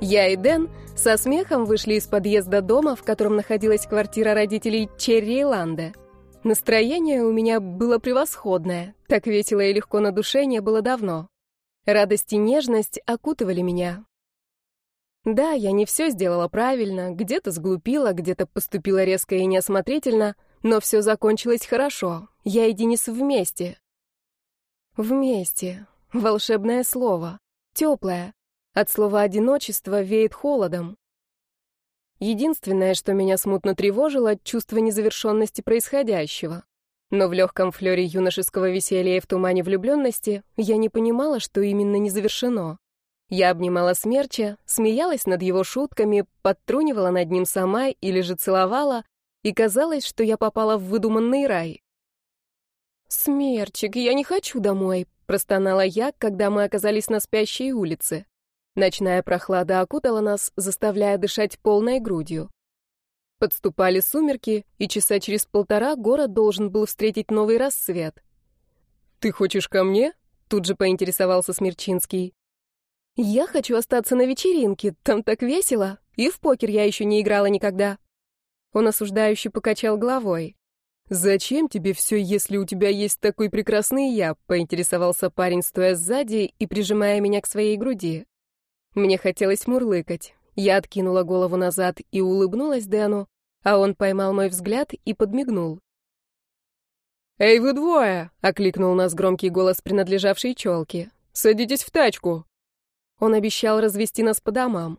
Я и Дэн со смехом вышли из подъезда дома, в котором находилась квартира родителей Черри и Ланде. Настроение у меня было превосходное, так весело и легко на душе не было давно. Радость и нежность окутывали меня. Да, я не все сделала правильно, где-то сглупила, где-то поступила резко и неосмотрительно, но все закончилось хорошо. Я и Денис вместе. Вместе. Волшебное слово. Теплое. От слова «одиночество» веет холодом. Единственное, что меня смутно тревожило, чувство незавершенности происходящего. Но в легком флёре юношеского веселья и в тумане влюбленности я не понимала, что именно не завершено. Я обнимала смерча, смеялась над его шутками, подтрунивала над ним сама или же целовала, и казалось, что я попала в выдуманный рай. «Смерчик, я не хочу домой», — простонала я, когда мы оказались на спящей улице. Ночная прохлада окутала нас, заставляя дышать полной грудью. Подступали сумерки, и часа через полтора город должен был встретить новый рассвет. «Ты хочешь ко мне?» — тут же поинтересовался Смерчинский. «Я хочу остаться на вечеринке, там так весело, и в покер я еще не играла никогда». Он осуждающе покачал головой. «Зачем тебе все, если у тебя есть такой прекрасный я?» — поинтересовался парень, стоя сзади и прижимая меня к своей груди. Мне хотелось мурлыкать. Я откинула голову назад и улыбнулась Дэну, а он поймал мой взгляд и подмигнул. «Эй, вы двое!» — окликнул нас громкий голос принадлежавшей челки. «Садитесь в тачку!» Он обещал развести нас по домам.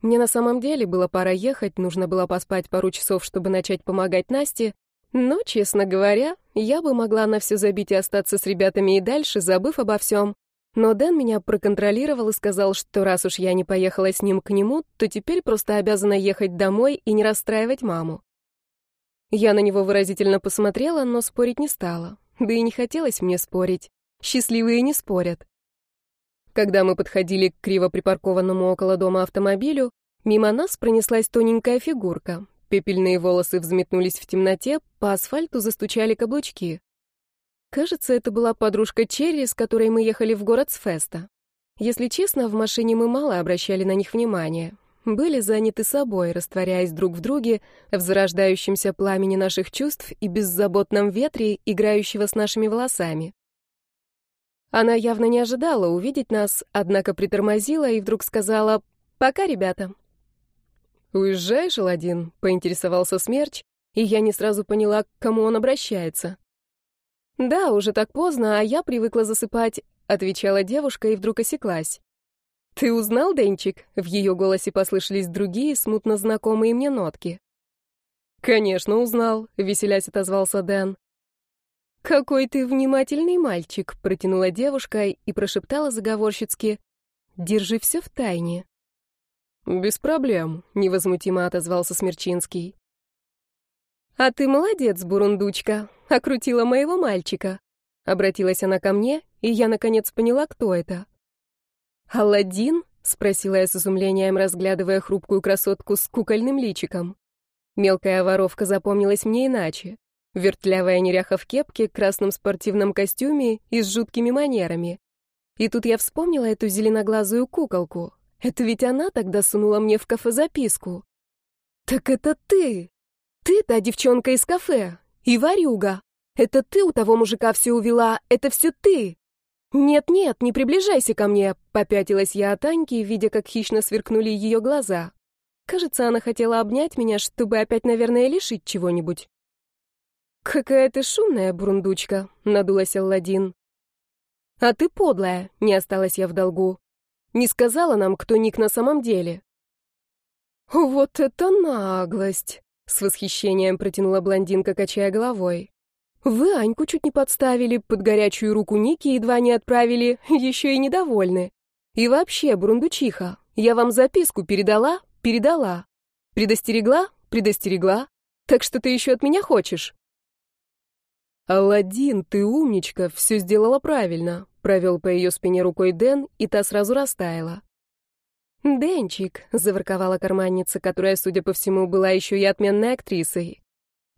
Мне на самом деле было пора ехать, нужно было поспать пару часов, чтобы начать помогать Насте, но, честно говоря, я бы могла на все забить и остаться с ребятами и дальше, забыв обо всем. Но Дэн меня проконтролировал и сказал, что раз уж я не поехала с ним к нему, то теперь просто обязана ехать домой и не расстраивать маму. Я на него выразительно посмотрела, но спорить не стала. Да и не хотелось мне спорить. Счастливые не спорят. Когда мы подходили к криво припаркованному около дома автомобилю, мимо нас пронеслась тоненькая фигурка. Пепельные волосы взметнулись в темноте, по асфальту застучали каблучки. Кажется, это была подружка Черри, с которой мы ехали в город с феста. Если честно, в машине мы мало обращали на них внимания. Были заняты собой, растворяясь друг в друге, в зарождающемся пламени наших чувств и беззаботном ветре, играющего с нашими волосами. Она явно не ожидала увидеть нас, однако притормозила и вдруг сказала «Пока, ребята». «Уезжаешь, Аладдин?» — поинтересовался Смерч, и я не сразу поняла, к кому он обращается. «Да, уже так поздно, а я привыкла засыпать», — отвечала девушка и вдруг осеклась. «Ты узнал, Денчик?» — в ее голосе послышались другие, смутно знакомые мне нотки. «Конечно, узнал», — веселясь отозвался Дэн. «Какой ты внимательный мальчик», — протянула девушка и прошептала заговорщицки. «Держи все в тайне». «Без проблем», — невозмутимо отозвался Смерчинский. «А ты молодец, бурундучка, окрутила моего мальчика». Обратилась она ко мне, и я наконец поняла, кто это. «Аладдин?» — спросила я с изумлением, разглядывая хрупкую красотку с кукольным личиком. Мелкая воровка запомнилась мне иначе. Вертлявая неряха в кепке, красном спортивном костюме и с жуткими манерами. И тут я вспомнила эту зеленоглазую куколку. Это ведь она тогда сунула мне в кафе записку. «Так это ты!» Ты та девчонка из кафе. И Варюга. Это ты у того мужика все увела. Это все ты. Нет-нет, не приближайся ко мне. Попятилась я от Аньки, видя, как хищно сверкнули ее глаза. Кажется, она хотела обнять меня, чтобы опять, наверное, лишить чего-нибудь. «Какая ты шумная, бурундучка», — надулась Алладин. «А ты подлая», — не осталась я в долгу. «Не сказала нам, кто Ник на самом деле». «Вот это наглость!» С восхищением протянула блондинка, качая головой. «Вы Аньку чуть не подставили, под горячую руку Ники едва не отправили, еще и недовольны. И вообще, бурундучиха, я вам записку передала? Передала. Предостерегла? Предостерегла. Так что ты еще от меня хочешь?» «Аладдин, ты умничка, все сделала правильно», — провел по ее спине рукой Дэн, и та сразу растаяла. «Денчик», — заворковала карманница, которая, судя по всему, была еще и отменной актрисой.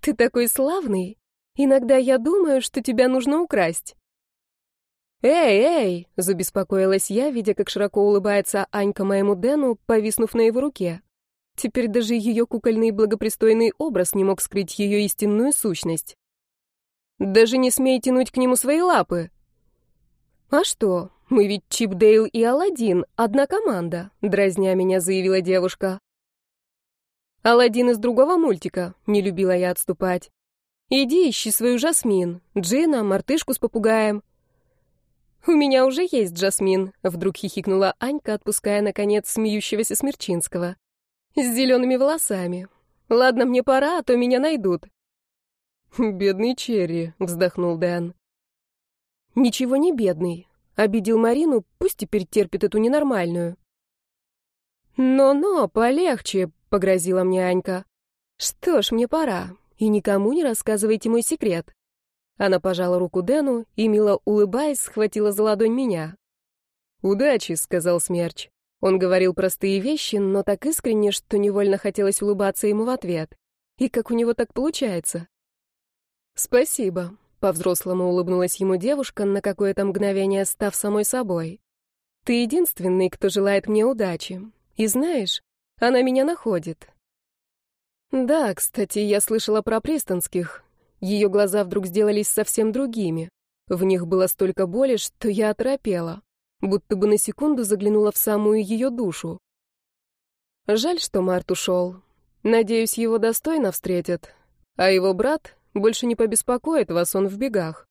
«Ты такой славный. Иногда я думаю, что тебя нужно украсть». «Эй, эй!» — забеспокоилась я, видя, как широко улыбается Анька моему Дэну, повиснув на его руке. Теперь даже ее кукольный благопристойный образ не мог скрыть ее истинную сущность. «Даже не смей тянуть к нему свои лапы!» «А что, мы ведь Чип Дейл и Аладдин, одна команда», — дразня меня заявила девушка. «Аладдин из другого мультика», — не любила я отступать. «Иди ищи свою Жасмин, Джина, мартышку с попугаем». «У меня уже есть Жасмин», — вдруг хихикнула Анька, отпуская, наконец, смеющегося Смерчинского. «С зелеными волосами. Ладно, мне пора, а то меня найдут». «Бедный Черри», — вздохнул Дэн. «Ничего не бедный. Обидел Марину, пусть теперь терпит эту ненормальную». «Но-но, полегче», — погрозила мне Анька. «Что ж, мне пора, и никому не рассказывайте мой секрет». Она пожала руку Дэну и, мило улыбаясь, схватила за ладонь меня. «Удачи», — сказал Смерч. Он говорил простые вещи, но так искренне, что невольно хотелось улыбаться ему в ответ. И как у него так получается? «Спасибо», — по-взрослому улыбнулась ему девушка, на какое-то мгновение став самой собой. «Ты единственный, кто желает мне удачи. И знаешь, она меня находит». «Да, кстати, я слышала про Пристонских. Ее глаза вдруг сделались совсем другими. В них было столько боли, что я оторопела, будто бы на секунду заглянула в самую ее душу. Жаль, что Март ушел. Надеюсь, его достойно встретят. А его брат больше не побеспокоит вас, он в бегах.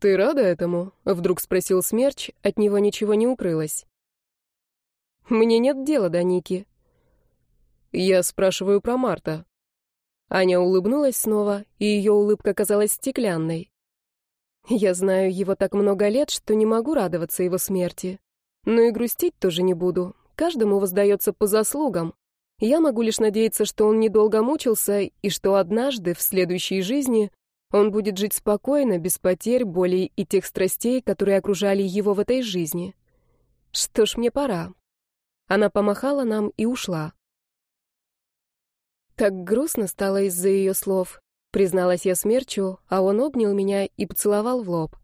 «Ты рада этому?» — вдруг спросил Смерч, от него ничего не укрылось. «Мне нет дела до Ники». «Я спрашиваю про Марта». Аня улыбнулась снова, и ее улыбка казалась стеклянной. Я знаю его так много лет, что не могу радоваться его смерти. Но и грустить тоже не буду. Каждому воздается по заслугам. Я могу лишь надеяться, что он недолго мучился, и что однажды, в следующей жизни, он будет жить спокойно, без потерь, болей и тех страстей, которые окружали его в этой жизни. Что ж, мне пора. Она помахала нам и ушла. Так грустно стало из-за ее слов. Призналась я смерчу, а он обнял меня и поцеловал в лоб.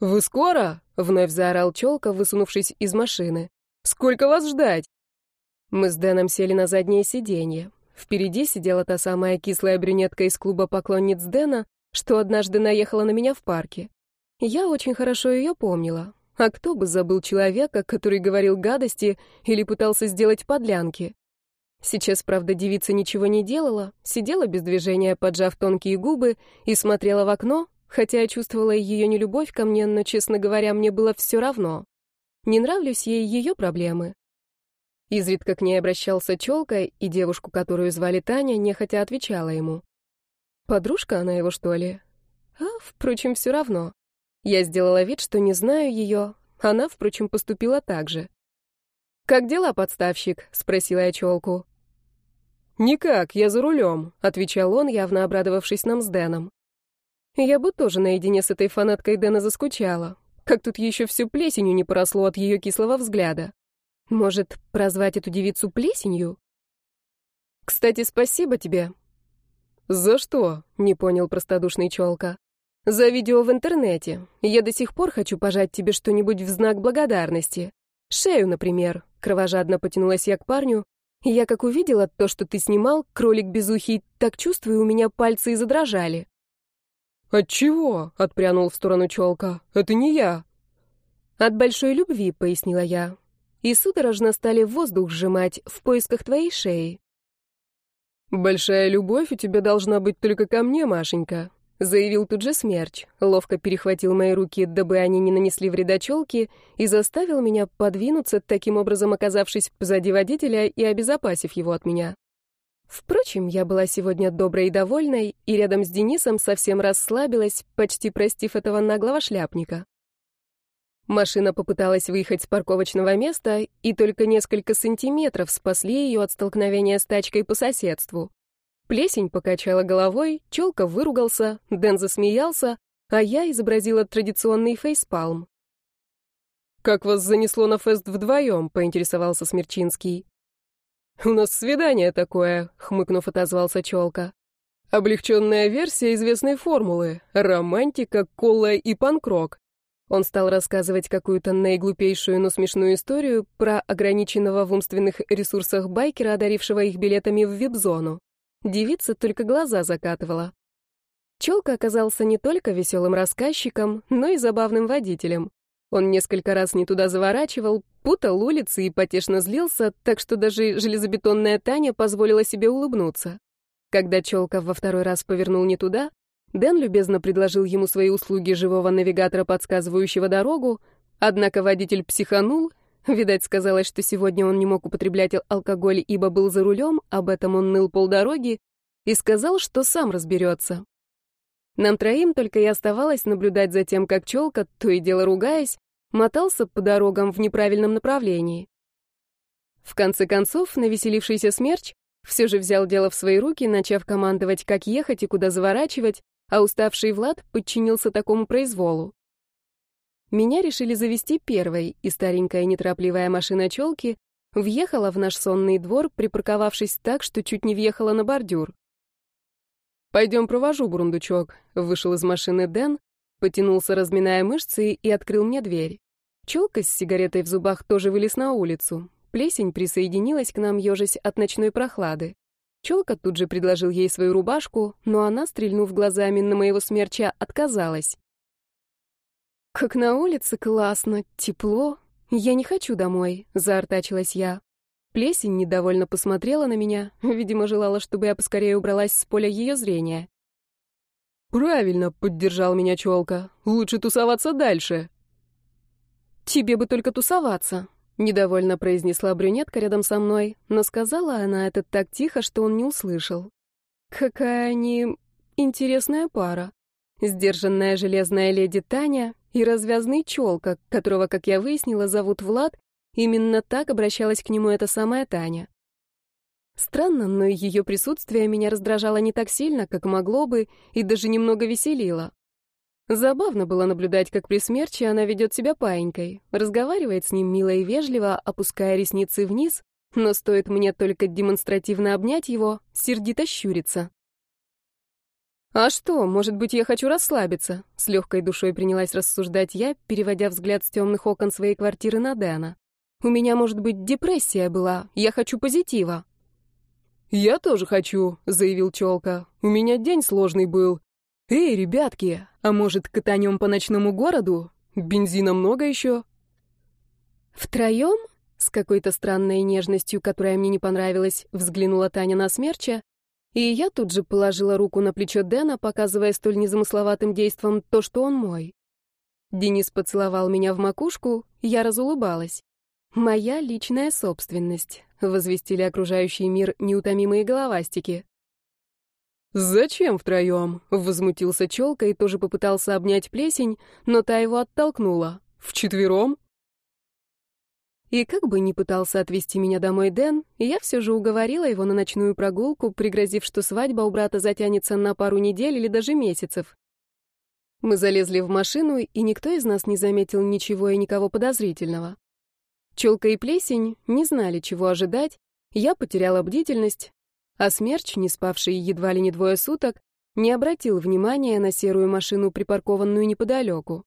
«Вы скоро?» — вновь заорал челка, высунувшись из машины. «Сколько вас ждать?» Мы с Дэном сели на заднее сиденье. Впереди сидела та самая кислая брюнетка из клуба поклонниц Дэна, что однажды наехала на меня в парке. Я очень хорошо ее помнила. А кто бы забыл человека, который говорил гадости или пытался сделать подлянки? Сейчас, правда, девица ничего не делала, сидела без движения, поджав тонкие губы, и смотрела в окно, хотя я чувствовала ее нелюбовь ко мне, но, честно говоря, мне было все равно. Не нравлюсь ей ее проблемы. Изредка к ней обращался челка, и девушку, которую звали Таня, нехотя отвечала ему. Подружка она его, что ли? А, впрочем, все равно. Я сделала вид, что не знаю ее, она, впрочем, поступила так же. «Как дела, подставщик?» — спросила я челку. «Никак, я за рулем», — отвечал он, явно обрадовавшись нам с Дэном. Я бы тоже наедине с этой фанаткой Дэна заскучала. Как тут еще всю плесенью не поросло от ее кислого взгляда. Может, прозвать эту девицу плесенью? «Кстати, спасибо тебе». «За что?» — не понял простодушный челка. «За видео в интернете. Я до сих пор хочу пожать тебе что-нибудь в знак благодарности. Шею, например. Кровожадно потянулась я к парню. Я как увидела то, что ты снимал, кролик безухий, так чувствую, у меня пальцы и задрожали. От чего? отпрянул в сторону челка. Это не я. От большой любви, пояснила я. И судорожно стали воздух сжимать в поисках твоей шеи. Большая любовь у тебя должна быть только ко мне, Машенька, заявил тут же Смерч, ловко перехватил мои руки, дабы они не нанесли вреда челке, и заставил меня подвинуться, таким образом оказавшись позади водителя и обезопасив его от меня. Впрочем, я была сегодня доброй и довольной, и рядом с Денисом совсем расслабилась, почти простив этого наглого шляпника. Машина попыталась выехать с парковочного места, и только несколько сантиметров спасли ее от столкновения с тачкой по соседству. Плесень покачала головой, челка выругался, Дэн засмеялся, а я изобразила традиционный фейспалм. «Как вас занесло на фест вдвоем?» — поинтересовался Смерчинский. «У нас свидание такое», — хмыкнув, отозвался челка. «Облегченная версия известной формулы. Романтика, кола и панкрок. Он стал рассказывать какую-то наиглупейшую, но смешную историю про ограниченного в умственных ресурсах байкера, одарившего их билетами в вип-зону. Девица только глаза закатывала. Челка оказался не только веселым рассказчиком, но и забавным водителем. Он несколько раз не туда заворачивал, путал улицы и потешно злился, так что даже железобетонная Таня позволила себе улыбнуться. Когда Челка во второй раз повернул не туда, Дэн любезно предложил ему свои услуги живого навигатора, подсказывающего дорогу, однако водитель психанул, видать, сказалось, что сегодня он не мог употреблять алкоголь, ибо был за рулем, об этом он ныл полдороги, и сказал, что сам разберется. Нам троим только и оставалось наблюдать за тем, как челка, то и дело ругаясь, мотался по дорогам в неправильном направлении. В конце концов, навеселившийся смерч все же взял дело в свои руки, начав командовать, как ехать и куда заворачивать, а уставший Влад подчинился такому произволу. Меня решили завести первой, и старенькая неторопливая машина челки въехала в наш сонный двор, припарковавшись так, что чуть не въехала на бордюр. «Пойдем провожу, бурундучок», — вышел из машины Дэн, потянулся, разминая мышцы, и открыл мне дверь. Челка с сигаретой в зубах тоже вылез на улицу. Плесень присоединилась к нам, ежась от ночной прохлады. Челка тут же предложил ей свою рубашку, но она, стрельнув глазами на моего смерча, отказалась. «Как на улице классно, тепло. Я не хочу домой», — заортачилась я. Плесень недовольно посмотрела на меня, видимо, желала, чтобы я поскорее убралась с поля ее зрения. «Правильно», — поддержал меня челка. «Лучше тусоваться дальше». «Тебе бы только тусоваться», Недовольно произнесла брюнетка рядом со мной, но сказала она это так тихо, что он не услышал. Какая они интересная пара. Сдержанная железная леди Таня и развязный челка, которого, как я выяснила, зовут Влад, именно так обращалась к нему эта самая Таня. Странно, но ее присутствие меня раздражало не так сильно, как могло бы, и даже немного веселило. Забавно было наблюдать, как при смерчи она ведет себя паинькой, разговаривает с ним мило и вежливо, опуская ресницы вниз, но стоит мне только демонстративно обнять его, сердито щурится. «А что, может быть, я хочу расслабиться?» — с легкой душой принялась рассуждать я, переводя взгляд с темных окон своей квартиры на Дэна. «У меня, может быть, депрессия была, я хочу позитива». «Я тоже хочу», — заявил Челка. «У меня день сложный был. Эй, ребятки, а может, катанем по ночному городу? Бензина много еще?» «Втроем?» — с какой-то странной нежностью, которая мне не понравилась, взглянула Таня на смерча, и я тут же положила руку на плечо Дэна, показывая столь незамысловатым действом то, что он мой. Денис поцеловал меня в макушку, я разулыбалась. «Моя личная собственность», — возвестили окружающий мир неутомимые головастики. «Зачем втроем?» — возмутился Челка и тоже попытался обнять плесень, но та его оттолкнула. «Вчетвером?» И как бы ни пытался отвезти меня домой Дэн, я все же уговорила его на ночную прогулку, пригрозив, что свадьба у брата затянется на пару недель или даже месяцев. Мы залезли в машину, и никто из нас не заметил ничего и никого подозрительного. Челка и Плесень не знали, чего ожидать, я потеряла бдительность, а Смерч, не спавший едва ли не двое суток, не обратил внимания на серую машину, припаркованную неподалеку.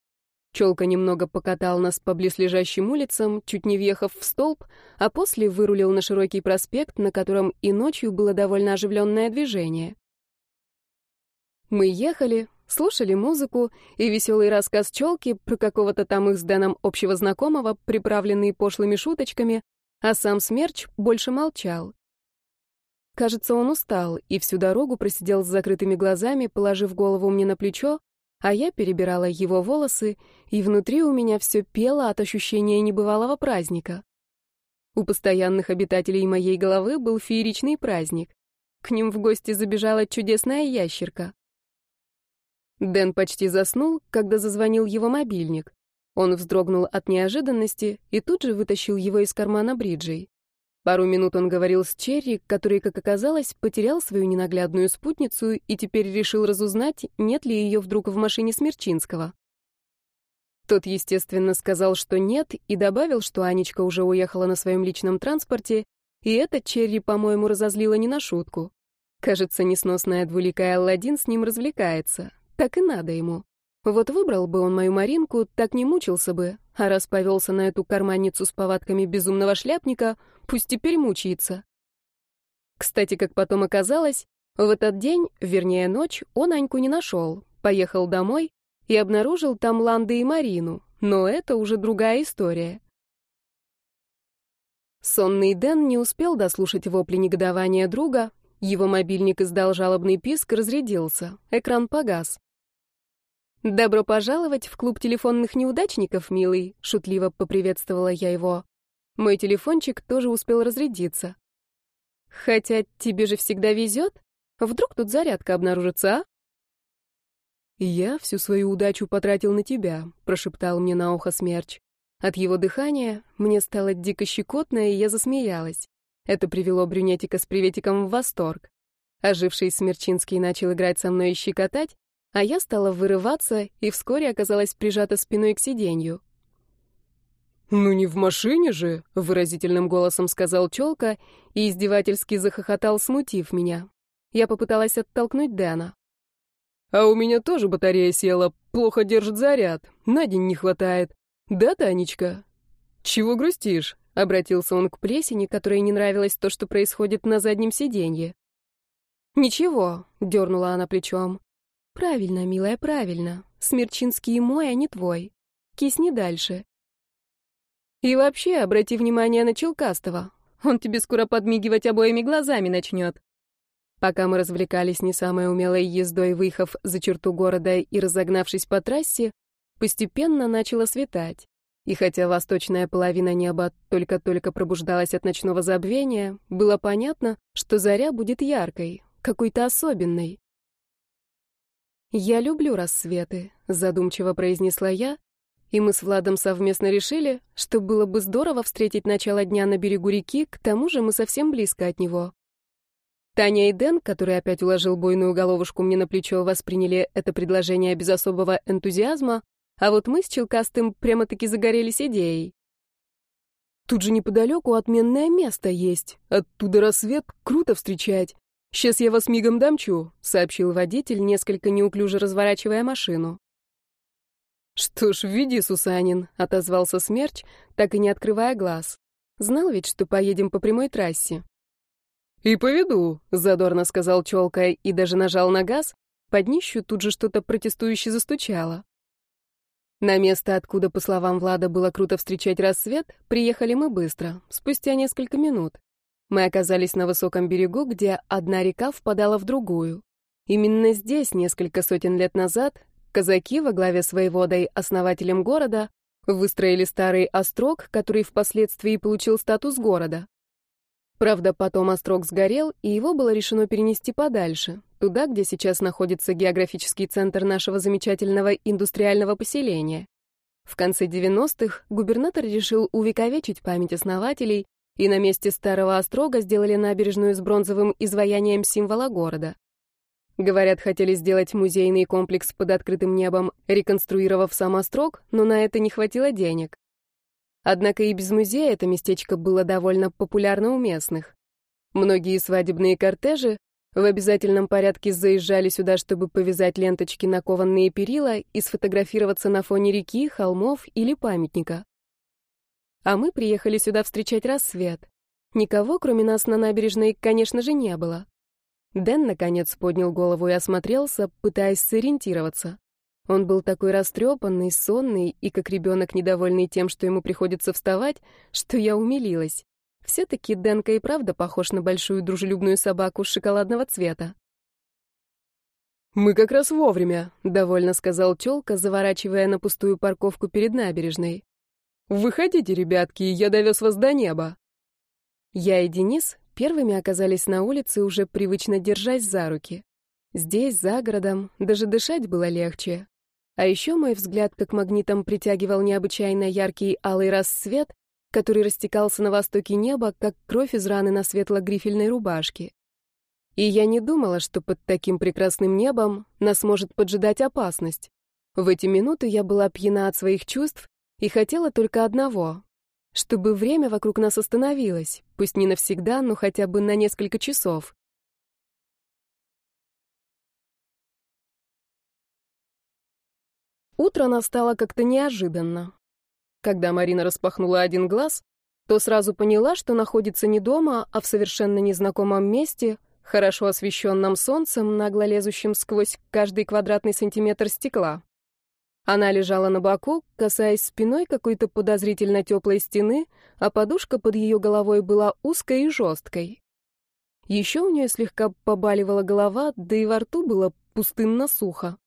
Челка немного покатал нас по близлежащим улицам, чуть не въехав в столб, а после вырулил на широкий проспект, на котором и ночью было довольно оживленное движение. Мы ехали, слушали музыку и веселый рассказ Челки про какого-то там их с Дэном общего знакомого, приправленный пошлыми шуточками, а сам Смерч больше молчал. Кажется, он устал и всю дорогу просидел с закрытыми глазами, положив голову мне на плечо, а я перебирала его волосы, и внутри у меня все пело от ощущения небывалого праздника. У постоянных обитателей моей головы был фееричный праздник. К ним в гости забежала чудесная ящерка. Дэн почти заснул, когда зазвонил его мобильник. Он вздрогнул от неожиданности и тут же вытащил его из кармана бриджей. Пару минут он говорил с Черри, который, как оказалось, потерял свою ненаглядную спутницу и теперь решил разузнать, нет ли ее вдруг в машине Смерчинского. Тот, естественно, сказал, что нет, и добавил, что Анечка уже уехала на своем личном транспорте, и это Черри, по-моему, разозлило не на шутку. Кажется, несносная двуликая Алладин с ним развлекается. Так и надо ему. Вот выбрал бы он мою Маринку, так не мучился бы, а раз повелся на эту карманницу с повадками безумного шляпника, пусть теперь мучается. Кстати, как потом оказалось, в этот день, вернее ночь, он Аньку не нашел, поехал домой и обнаружил там Ланды и Марину, но это уже другая история. Сонный Дэн не успел дослушать вопли негодования друга, его мобильник издал жалобный писк разрядился, экран погас. «Добро пожаловать в клуб телефонных неудачников, милый», — шутливо поприветствовала я его. Мой телефончик тоже успел разрядиться. «Хотя тебе же всегда везет. Вдруг тут зарядка обнаружится, а?» «Я всю свою удачу потратил на тебя», — прошептал мне на ухо смерч. От его дыхания мне стало дико щекотно, и я засмеялась. Это привело брюнетика с приветиком в восторг. Оживший Смерчинский начал играть со мной и щекотать, а я стала вырываться и вскоре оказалась прижата спиной к сиденью. «Ну не в машине же!» — выразительным голосом сказал Челка и издевательски захохотал, смутив меня. Я попыталась оттолкнуть Дэна. «А у меня тоже батарея села, плохо держит заряд, на день не хватает. Да, Танечка? Чего грустишь?» — обратился он к плесени, которой не нравилось то, что происходит на заднем сиденье. «Ничего», — дернула она плечом. Правильно, милая, правильно. Смерчинский мой, а не твой. Кисни дальше. И вообще, обрати внимание на Челкастова. Он тебе скоро подмигивать обоими глазами начнет. Пока мы развлекались не самой умелой ездой, выехав за черту города и разогнавшись по трассе, постепенно начало светать. И хотя восточная половина неба только-только пробуждалась от ночного забвения, было понятно, что заря будет яркой, какой-то особенной. «Я люблю рассветы», — задумчиво произнесла я, и мы с Владом совместно решили, что было бы здорово встретить начало дня на берегу реки, к тому же мы совсем близко от него. Таня и Дэн, который опять уложил бойную головушку мне на плечо, восприняли это предложение без особого энтузиазма, а вот мы с Челкастым прямо-таки загорелись идеей. «Тут же неподалеку отменное место есть. Оттуда рассвет круто встречать. «Сейчас я вас мигом дамчу», — сообщил водитель, несколько неуклюже разворачивая машину. «Что ж, веди, Сусанин», — отозвался Смерч, так и не открывая глаз. Знал ведь, что поедем по прямой трассе. «И поведу», — задорно сказал Челка и даже нажал на газ. Под днищу тут же что-то протестующе застучало. На место, откуда, по словам Влада, было круто встречать рассвет, приехали мы быстро, спустя несколько минут. Мы оказались на высоком берегу, где одна река впадала в другую. Именно здесь, несколько сотен лет назад, казаки во главе с воеводой, основателем города, выстроили старый острог, который впоследствии получил статус города. Правда, потом острог сгорел, и его было решено перенести подальше, туда, где сейчас находится географический центр нашего замечательного индустриального поселения. В конце 90-х губернатор решил увековечить память основателей и на месте старого острога сделали набережную с бронзовым изваянием символа города. Говорят, хотели сделать музейный комплекс под открытым небом, реконструировав сам острог, но на это не хватило денег. Однако и без музея это местечко было довольно популярно у местных. Многие свадебные кортежи в обязательном порядке заезжали сюда, чтобы повязать ленточки на кованные перила и сфотографироваться на фоне реки, холмов или памятника. А мы приехали сюда встречать рассвет. Никого, кроме нас, на набережной, конечно же, не было. Дэн, наконец, поднял голову и осмотрелся, пытаясь сориентироваться. Он был такой растрепанный, сонный и, как ребенок, недовольный тем, что ему приходится вставать, что я умилилась. Все-таки Дэнка и правда похож на большую дружелюбную собаку шоколадного цвета. «Мы как раз вовремя», — довольно сказал Тёлка, заворачивая на пустую парковку перед набережной. «Выходите, ребятки, я довез вас до неба». Я и Денис первыми оказались на улице, уже привычно держась за руки. Здесь, за городом, даже дышать было легче. А еще мой взгляд как магнитом притягивал необычайно яркий алый рассвет, который растекался на востоке неба, как кровь из раны на светло-грифельной рубашке. И я не думала, что под таким прекрасным небом нас может поджидать опасность. В эти минуты я была пьяна от своих чувств и хотела только одного — чтобы время вокруг нас остановилось, пусть не навсегда, но хотя бы на несколько часов. Утро настало как-то неожиданно. Когда Марина распахнула один глаз, то сразу поняла, что находится не дома, а в совершенно незнакомом месте, хорошо освещенном солнцем, нагло лезущим сквозь каждый квадратный сантиметр стекла. Она лежала на боку, касаясь спиной какой-то подозрительно теплой стены, а подушка под ее головой была узкой и жесткой. Еще у нее слегка побаливала голова, да и во рту было пустынно сухо.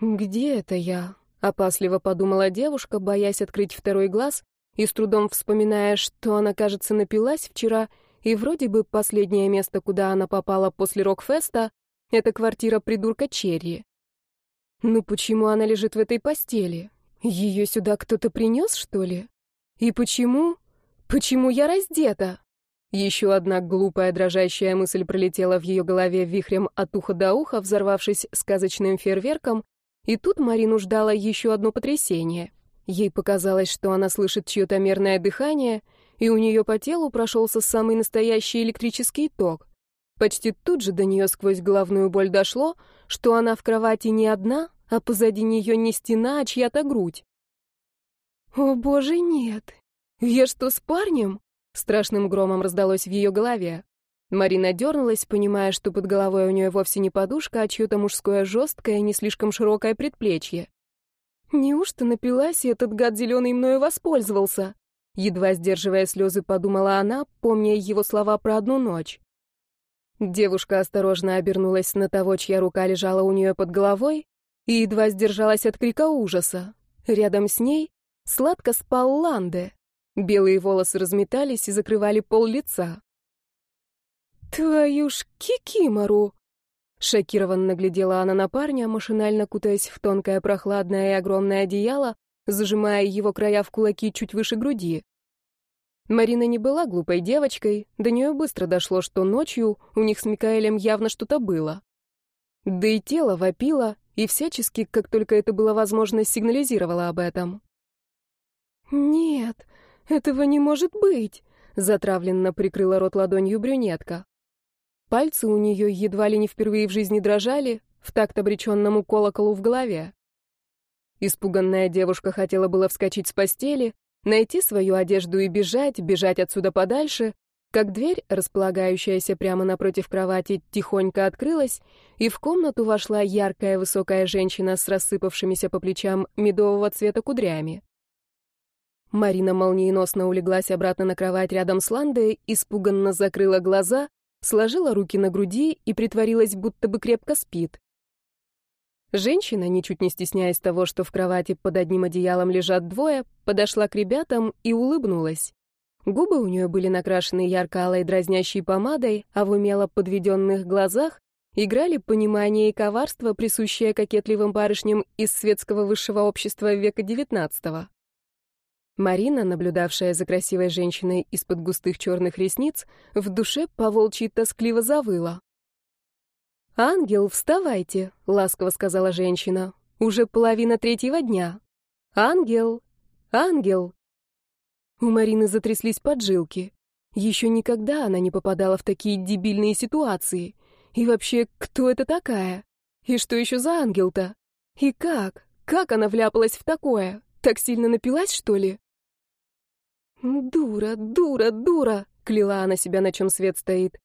«Где это я?» — опасливо подумала девушка, боясь открыть второй глаз и с трудом вспоминая, что она, кажется, напилась вчера, и вроде бы последнее место, куда она попала после рок-феста, это квартира придурка Черри. Ну почему она лежит в этой постели? Ее сюда кто-то принес, что ли? И почему? Почему я раздета? Еще одна глупая дрожащая мысль пролетела в ее голове вихрем от уха до уха, взорвавшись сказочным фейерверком, и тут Марину ждало еще одно потрясение. Ей показалось, что она слышит чье-то мерное дыхание, и у нее по телу прошелся самый настоящий электрический ток. Почти тут же до нее сквозь головную боль дошло, что она в кровати не одна, а позади нее не стена, а чья-то грудь. «О, боже, нет! Я что, с парнем?» Страшным громом раздалось в ее голове. Марина дернулась, понимая, что под головой у нее вовсе не подушка, а чье-то мужское жесткое, не слишком широкое предплечье. «Неужто напилась, и этот гад зеленый мною воспользовался?» Едва сдерживая слезы, подумала она, помня его слова про одну ночь. Девушка осторожно обернулась на того, чья рука лежала у нее под головой, и едва сдержалась от крика ужаса. Рядом с ней сладко спал Ланде. Белые волосы разметались и закрывали пол лица. «Твою ж кикимору!» Шокированно глядела она на парня, машинально кутаясь в тонкое прохладное и огромное одеяло, зажимая его края в кулаки чуть выше груди. Марина не была глупой девочкой, до нее быстро дошло, что ночью у них с Микаэлем явно что-то было. Да и тело вопило, и всячески, как только это было возможно, сигнализировало об этом. «Нет, этого не может быть!» — затравленно прикрыла рот ладонью брюнетка. Пальцы у нее едва ли не впервые в жизни дрожали, в такт обреченному колоколу в голове. Испуганная девушка хотела было вскочить с постели, найти свою одежду и бежать, бежать отсюда подальше, как дверь, располагающаяся прямо напротив кровати, тихонько открылась, и в комнату вошла яркая высокая женщина с рассыпавшимися по плечам медового цвета кудрями. Марина молниеносно улеглась обратно на кровать рядом с Ландой, испуганно закрыла глаза, сложила руки на груди и притворилась, будто бы крепко спит. Женщина, ничуть не стесняясь того, что в кровати под одним одеялом лежат двое, подошла к ребятам и улыбнулась. Губы у нее были накрашены ярко-алой дразнящей помадой, а в умело подведенных глазах играли понимание и коварство, присущее кокетливым барышням из светского высшего общества века XIX. Марина, наблюдавшая за красивой женщиной из-под густых черных ресниц, в душе поволчьи тоскливо завыла. «Ангел, вставайте», — ласково сказала женщина. «Уже половина третьего дня. Ангел! Ангел!» У Марины затряслись поджилки. Еще никогда она не попадала в такие дебильные ситуации. И вообще, кто это такая? И что еще за ангел-то? И как? Как она вляпалась в такое? Так сильно напилась, что ли? «Дура, дура, дура!» — кляла она себя, на чем свет стоит.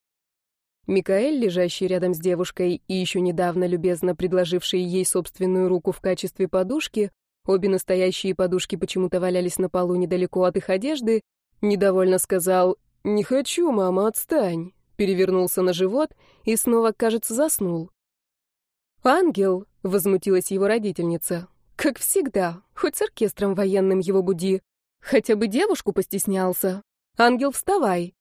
Микаэль, лежащий рядом с девушкой и еще недавно любезно предложивший ей собственную руку в качестве подушки, Обе настоящие подушки почему-то валялись на полу недалеко от их одежды. Недовольно сказал «Не хочу, мама, отстань». Перевернулся на живот и снова, кажется, заснул. «Ангел!» — возмутилась его родительница. «Как всегда, хоть с оркестром военным его буди. Хотя бы девушку постеснялся. Ангел, вставай!»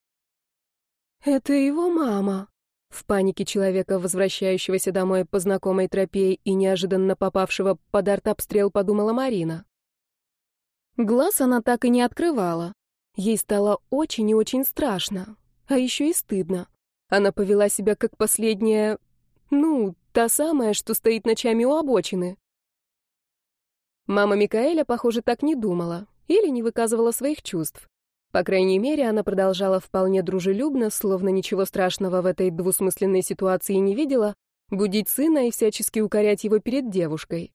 «Это его мама», в панике человека, возвращающегося домой по знакомой тропе и неожиданно попавшего под артобстрел, подумала Марина. Глаз она так и не открывала. Ей стало очень и очень страшно, а еще и стыдно. Она повела себя как последняя... Ну, та самая, что стоит ночами у обочины. Мама Микаэля, похоже, так не думала или не выказывала своих чувств. По крайней мере, она продолжала вполне дружелюбно, словно ничего страшного в этой двусмысленной ситуации не видела, будить сына и всячески укорять его перед девушкой.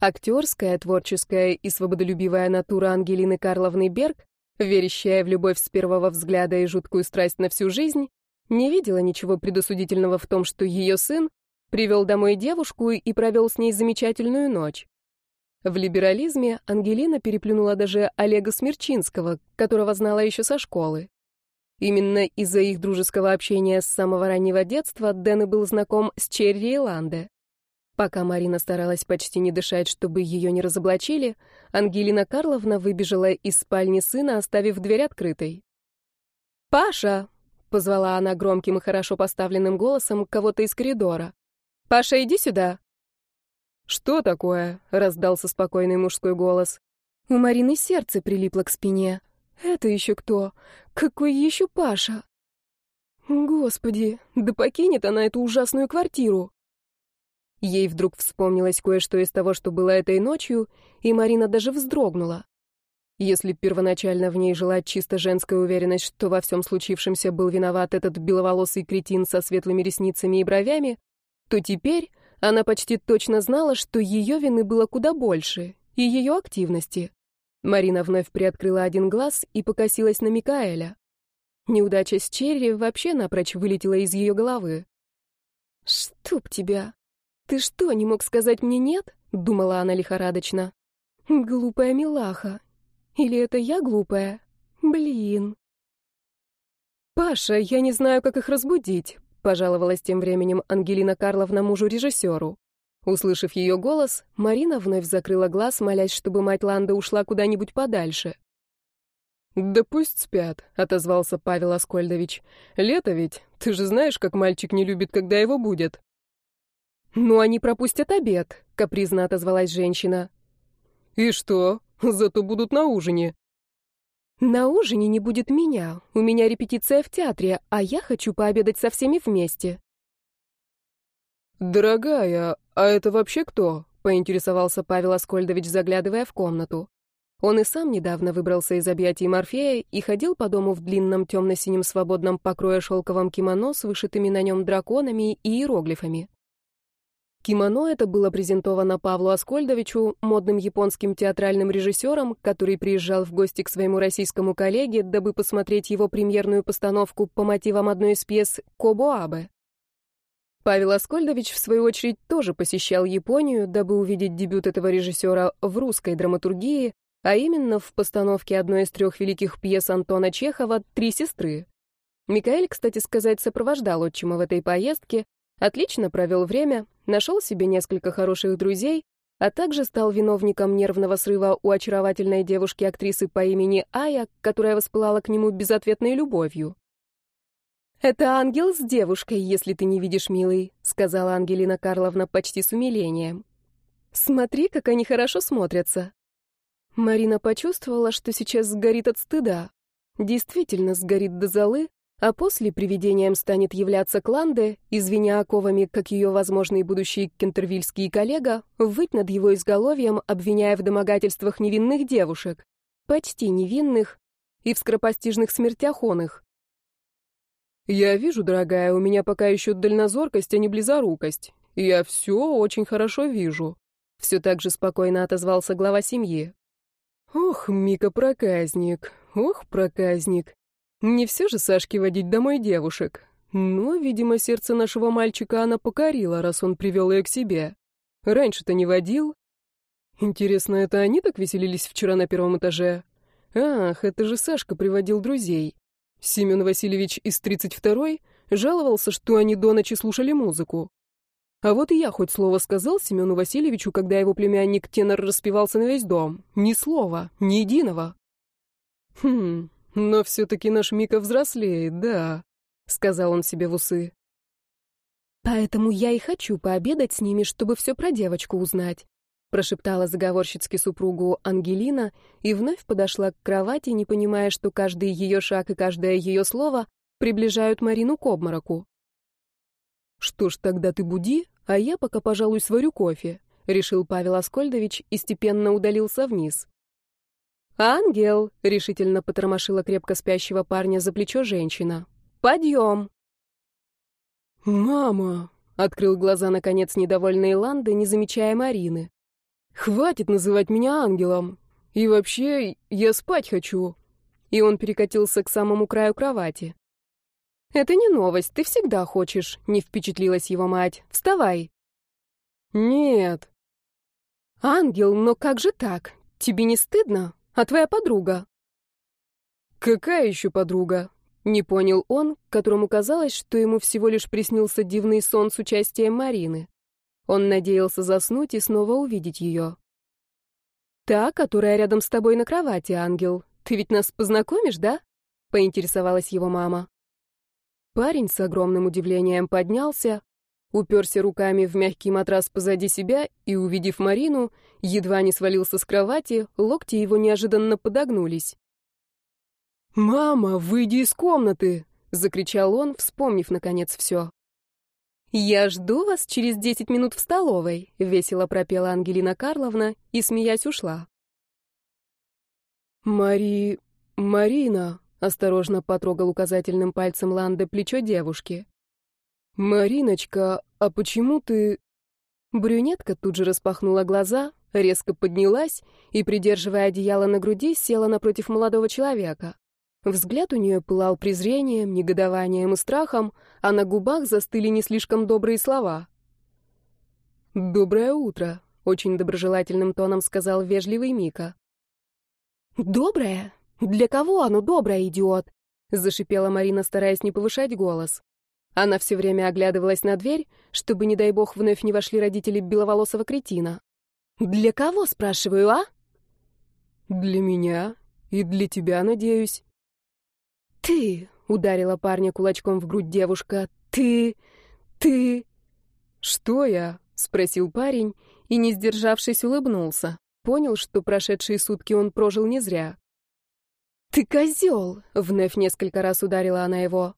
Актерская, творческая и свободолюбивая натура Ангелины Карловны Берг, верящая в любовь с первого взгляда и жуткую страсть на всю жизнь, не видела ничего предосудительного в том, что ее сын привел домой девушку и провел с ней замечательную ночь. В либерализме Ангелина переплюнула даже Олега Смерчинского, которого знала еще со школы. Именно из-за их дружеского общения с самого раннего детства Дэн и был знаком с Черри и Ланде. Пока Марина старалась почти не дышать, чтобы ее не разоблачили, Ангелина Карловна выбежала из спальни сына, оставив дверь открытой. «Паша!» — позвала она громким и хорошо поставленным голосом кого-то из коридора. «Паша, иди сюда!» «Что такое?» — раздался спокойный мужской голос. У Марины сердце прилипло к спине. «Это еще кто? Какой еще Паша?» «Господи, да покинет она эту ужасную квартиру!» Ей вдруг вспомнилось кое-что из того, что было этой ночью, и Марина даже вздрогнула. Если первоначально в ней жила чисто женская уверенность, что во всем случившемся был виноват этот беловолосый кретин со светлыми ресницами и бровями, то теперь она почти точно знала, что ее вины было куда больше, и ее активности. Марина вновь приоткрыла один глаз и покосилась на Микаэля. Неудача с Черри вообще напрочь вылетела из ее головы. «Чтоб тебя!» «Ты что, не мог сказать мне нет?» — думала она лихорадочно. «Глупая милаха. Или это я глупая? Блин». «Паша, я не знаю, как их разбудить», — пожаловалась тем временем Ангелина Карловна мужу-режиссеру. Услышав ее голос, Марина вновь закрыла глаз, молясь, чтобы мать Ланда ушла куда-нибудь подальше. «Да пусть спят», — отозвался Павел Аскольдович. «Лето ведь. Ты же знаешь, как мальчик не любит, когда его будет». «Ну, они пропустят обед», — капризно отозвалась женщина. «И что? Зато будут на ужине». «На ужине не будет меня. У меня репетиция в театре, а я хочу пообедать со всеми вместе». «Дорогая, а это вообще кто?» — поинтересовался Павел Аскольдович, заглядывая в комнату. Он и сам недавно выбрался из объятий Морфея и ходил по дому в длинном темно-синем свободном покрое шелковом кимоно с вышитыми на нем драконами и иероглифами. Кимоно это было презентовано Павлу Аскольдовичу, модным японским театральным режиссером, который приезжал в гости к своему российскому коллеге, дабы посмотреть его премьерную постановку по мотивам одной из пьес «Кобо Абе». Павел Аскольдович, в свою очередь, тоже посещал Японию, дабы увидеть дебют этого режиссера в русской драматургии, а именно в постановке одной из трех великих пьес Антона Чехова «Три сестры». Микаэль, кстати сказать, сопровождал отчима в этой поездке, Отлично провел время, нашел себе несколько хороших друзей, а также стал виновником нервного срыва у очаровательной девушки-актрисы по имени Ая, которая воспылала к нему безответной любовью. «Это ангел с девушкой, если ты не видишь, милый», — сказала Ангелина Карловна почти с умилением. «Смотри, как они хорошо смотрятся». Марина почувствовала, что сейчас сгорит от стыда. Действительно сгорит до золы, а после привидением станет являться Кланде, извиня оковами, как ее возможный будущий кентервильский коллега, выть над его изголовьем, обвиняя в домогательствах невинных девушек, почти невинных и в скоропостижных смертях он их. «Я вижу, дорогая, у меня пока еще дальнозоркость, а не близорукость. Я все очень хорошо вижу», — все так же спокойно отозвался глава семьи. «Ох, Мика проказник, ох, проказник. Не все же Сашке водить домой девушек. Но, видимо, сердце нашего мальчика она покорила, раз он привел ее к себе. Раньше-то не водил. Интересно, это они так веселились вчера на первом этаже? Ах, это же Сашка приводил друзей. Семен Васильевич из 32-й жаловался, что они до ночи слушали музыку. А вот и я хоть слово сказал Семену Васильевичу, когда его племянник тенор распевался на весь дом. Ни слова, ни единого. Хм, но все-таки наш Мика взрослеет, да, сказал он себе в усы. Поэтому я и хочу пообедать с ними, чтобы все про девочку узнать, прошептала заговорщицки супругу Ангелина и вновь подошла к кровати, не понимая, что каждый ее шаг и каждое ее слово приближают Марину к обмороку. Что ж, тогда ты буди, а я пока, пожалуй, сварю кофе, решил Павел Аскольдович и степенно удалился вниз. «Ангел!» — решительно потормошила крепко спящего парня за плечо женщина. «Подъем!» «Мама!» — открыл глаза, наконец, недовольный Ланды, не замечая Марины. Хватит называть меня ангелом. И вообще, я спать хочу. И он перекатился к самому краю кровати. Это не новость, ты всегда хочешь, не впечатлилась его мать. Вставай. Нет. Ангел, но как же так? Тебе не стыдно? А твоя подруга? Какая еще подруга? Не понял он, которому казалось, что ему всего лишь приснился дивный сон с участием Марины. Он надеялся заснуть и снова увидеть ее. «Та, которая рядом с тобой на кровати, ангел. Ты ведь нас познакомишь, да?» — поинтересовалась его мама. Парень с огромным удивлением поднялся, уперся руками в мягкий матрас позади себя и, увидев Марину, едва не свалился с кровати, локти его неожиданно подогнулись. «Мама, выйди из комнаты!» — закричал он, вспомнив, наконец, все. «Я жду вас через десять минут в столовой», — весело пропела Ангелина Карловна и, смеясь, ушла. «Мари... Марина», — осторожно потрогал указательным пальцем Ланде плечо девушки. «Мариночка, а почему ты...» Брюнетка тут же распахнула глаза, резко поднялась и, придерживая одеяло на груди, села напротив молодого человека. Взгляд у нее пылал презрением, негодованием и страхом, а на губах застыли не слишком добрые слова. «Доброе утро», — очень доброжелательным тоном сказал вежливый Мика. «Доброе? Для кого оно доброе, идиот?» — зашипела Марина, стараясь не повышать голос. Она все время оглядывалась на дверь, чтобы, не дай бог, вновь не вошли родители беловолосого кретина. «Для кого, спрашиваю, а?» «Для меня и для тебя, надеюсь». «Ты!» — ударила парня кулачком в грудь девушка. «Ты! Ты!» «Что я?» — спросил парень и, не сдержавшись, улыбнулся. Понял, что прошедшие сутки он прожил не зря. «Ты козел!» — вновь несколько раз ударила она его.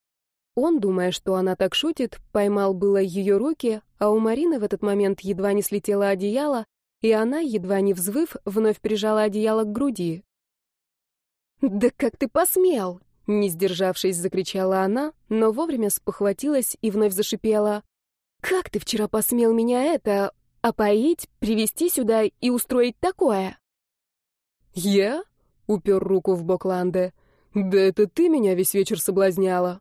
Он, думая, что она так шутит, поймал было ее руки, а у Марины в этот момент едва не слетело одеяло, и она, едва не взвыв, вновь прижала одеяло к груди. «Да как ты посмел!» Не сдержавшись, закричала она, но вовремя спохватилась и вновь зашипела. «Как ты вчера посмел меня это... опоить, привести сюда и устроить такое?» «Я?» — упер руку в бок Ланде. «Да это ты меня весь вечер соблазняла».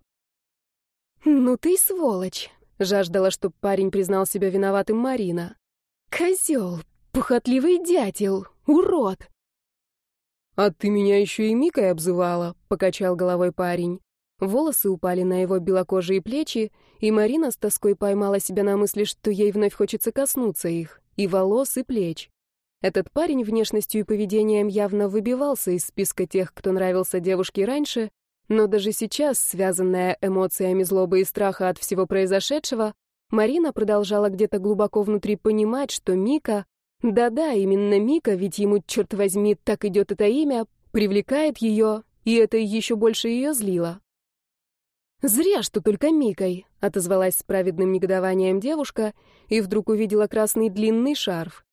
«Ну ты сволочь!» — жаждала, чтоб парень признал себя виноватым Марина. «Козел! Пухотливый дятел! Урод!» «А ты меня еще и Микой обзывала», — покачал головой парень. Волосы упали на его белокожие плечи, и Марина с тоской поймала себя на мысли, что ей вновь хочется коснуться их, и волос, и плеч. Этот парень внешностью и поведением явно выбивался из списка тех, кто нравился девушке раньше, но даже сейчас, связанная эмоциями злобы и страха от всего произошедшего, Марина продолжала где-то глубоко внутри понимать, что Мика да-да, именно Мика, ведь ему, черт возьми, так идет это имя, привлекает ее, и это еще больше ее злило. «Зря, что только Микой», — отозвалась с праведным негодованием девушка и вдруг увидела красный длинный шарф.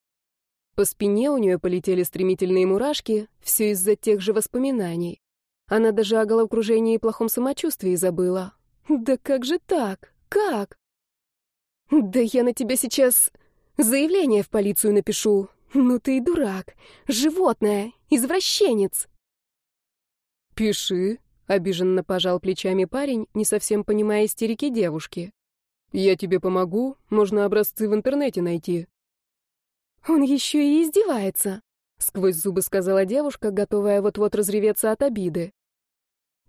По спине у нее полетели стремительные мурашки, все из-за тех же воспоминаний. Она даже о головокружении и плохом самочувствии забыла. «Да как же так? Как?» «Да я на тебя сейчас...» Заявление в полицию напишу. Ну ты и дурак. Животное. Извращенец. Пиши, обиженно пожал плечами парень, не совсем понимая истерики девушки. Я тебе помогу, можно образцы в интернете найти. Он еще и издевается, сквозь зубы сказала девушка, готовая вот-вот разреветься от обиды.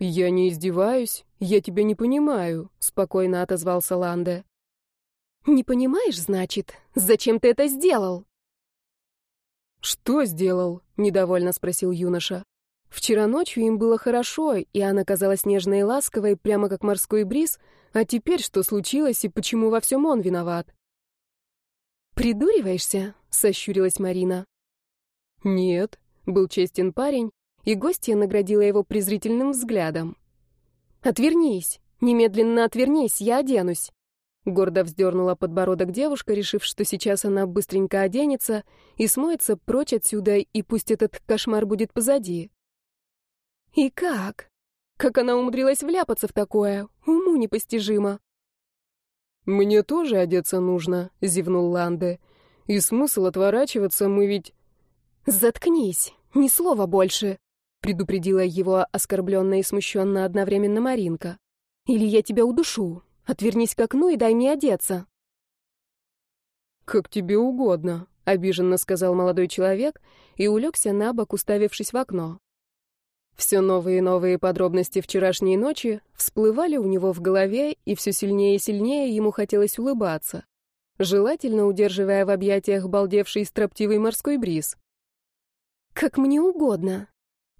Я не издеваюсь, я тебя не понимаю, спокойно отозвался Ланде. «Не понимаешь, значит? Зачем ты это сделал?» «Что сделал?» — недовольно спросил юноша. Вчера ночью им было хорошо, и она казалась нежной и ласковой, прямо как морской бриз, а теперь что случилось и почему во всем он виноват? «Придуриваешься?» — сощурилась Марина. «Нет», — был честен парень, и гостья наградила его презрительным взглядом. «Отвернись! Немедленно отвернись, я оденусь!» Гордо вздернула подбородок девушка, решив, что сейчас она быстренько оденется и смоется прочь отсюда, и пусть этот кошмар будет позади. И как? Как она умудрилась вляпаться в такое? Уму непостижимо. «Мне тоже одеться нужно», — зевнул Ланде. И смысл отворачиваться, мы ведь... Заткнись, ни слова больше, предупредила его оскорбленная и смущенно одновременно Маринка. Или я тебя удушу. Отвернись к окну и дай мне одеться. Как тебе угодно, обиженно сказал молодой человек и улегся на бок, уставившись в окно. Все новые и новые подробности вчерашней ночи всплывали у него в голове, и все сильнее и сильнее ему хотелось улыбаться, желательно удерживая в объятиях балдевший строптивый морской бриз. «Как мне угодно!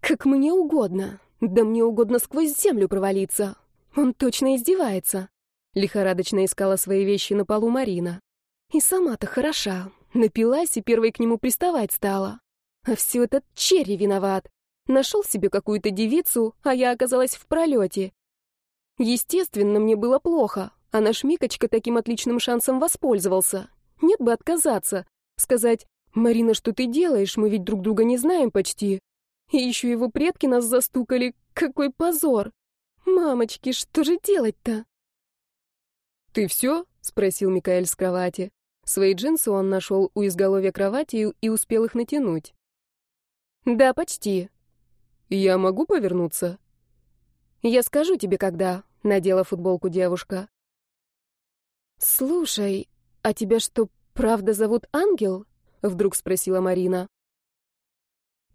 Как мне угодно! Да мне угодно сквозь землю провалиться! Он точно издевается!» Лихорадочно искала свои вещи на полу Марина. И сама-то хороша. Напилась и первой к нему приставать стала. А все этот Черри виноват. Нашел себе какую-то девицу, а я оказалась в пролете. Естественно, мне было плохо, а наш Микочка таким отличным шансом воспользовался. Нет бы отказаться. Сказать, «Марина, что ты делаешь? Мы ведь друг друга не знаем почти». И еще его предки нас застукали. Какой позор! Мамочки, что же делать-то? «Ты все?» — спросил Микаэль с кровати. Свои джинсы он нашел у изголовья кровати и успел их натянуть. «Да, почти», «Я могу повернуться?» «Я скажу тебе, когда», — надела футболку девушка. «Слушай, а тебя что, правда зовут Ангел?» — вдруг спросила Марина.